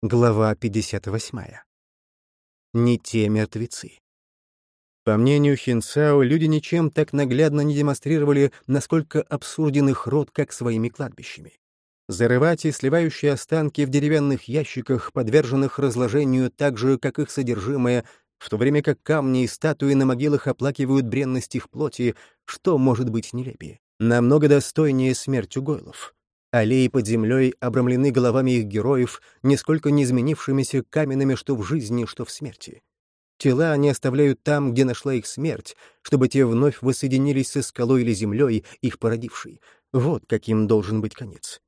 Глава 58. Не те мертвецы. По мнению Хинцао, люди ничем так наглядно не демонстрировали, насколько абсурден их род, как своими кладбищами. Зарывать и сливающие останки в деревянных ящиках, подверженных разложению так же, как их содержимое, в то время как камни и статуи на могилах оплакивают бренность их плоти, что может быть нелепее? Намного достойнее смерть Гойлов. Аллеи под землей обрамлены головами их героев, нисколько не изменившимися каменными что в жизни, что в смерти. Тела они оставляют там, где нашла их смерть, чтобы те вновь воссоединились со скалой или землей, их породившей. Вот каким должен быть конец.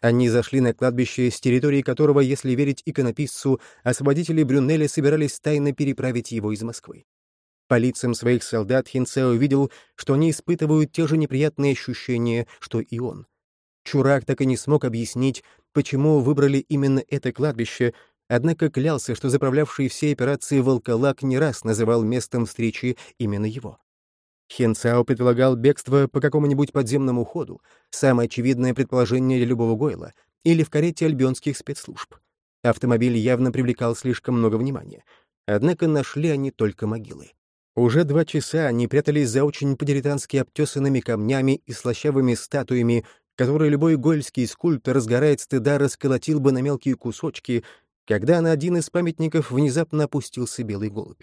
Они зашли на кладбище, с территории которого, если верить иконописцу, освободители Брюнеля собирались тайно переправить его из Москвы. По лицам своих солдат Хинцео увидел, что они испытывают те же неприятные ощущения, что и он — Чурак так и не смог объяснить, почему выбрали именно это кладбище, однако клялся, что заправлявший все операции волколак не раз называл местом встречи именно его. Хенцао предполагал бегство по какому-нибудь подземному ходу, самое очевидное предположение для любого Гойла, или в карете альбионских спецслужб. Автомобиль явно привлекал слишком много внимания. Однако нашли они только могилы. Уже два часа они прятались за очень по-дилетантски обтесанными камнями и слащавыми статуями, который любой гольский скульптор, разгорает стыда, расколотил бы на мелкие кусочки, когда на один из памятников внезапно опустился белый голубь.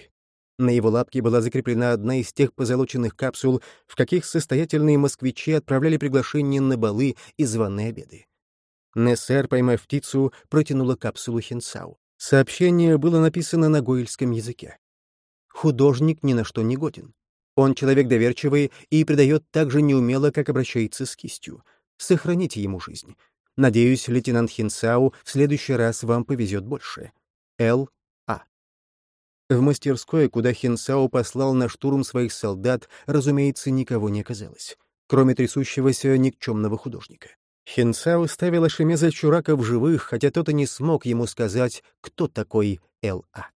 На его лапке была закреплена одна из тех позолоченных капсул, в каких состоятельные москвичи отправляли приглашения на балы и званые обеды. Нессер, поймав птицу, протянула капсулу Хинсау. Сообщение было написано на гойльском языке. Художник ни на что не годен. Он человек доверчивый и придает так же неумело, как обращается с кистью. Сохраните ему жизнь. Надеюсь, лейтенант Хинсау, в следующий раз вам повезет больше. Л. А. В мастерской, куда Хинсау послал на штурм своих солдат, разумеется, никого не оказалось, кроме трясущегося никчемного художника. Хинсау ставил Ашемеза Чурака в живых, хотя тот и не смог ему сказать, кто такой Л.А.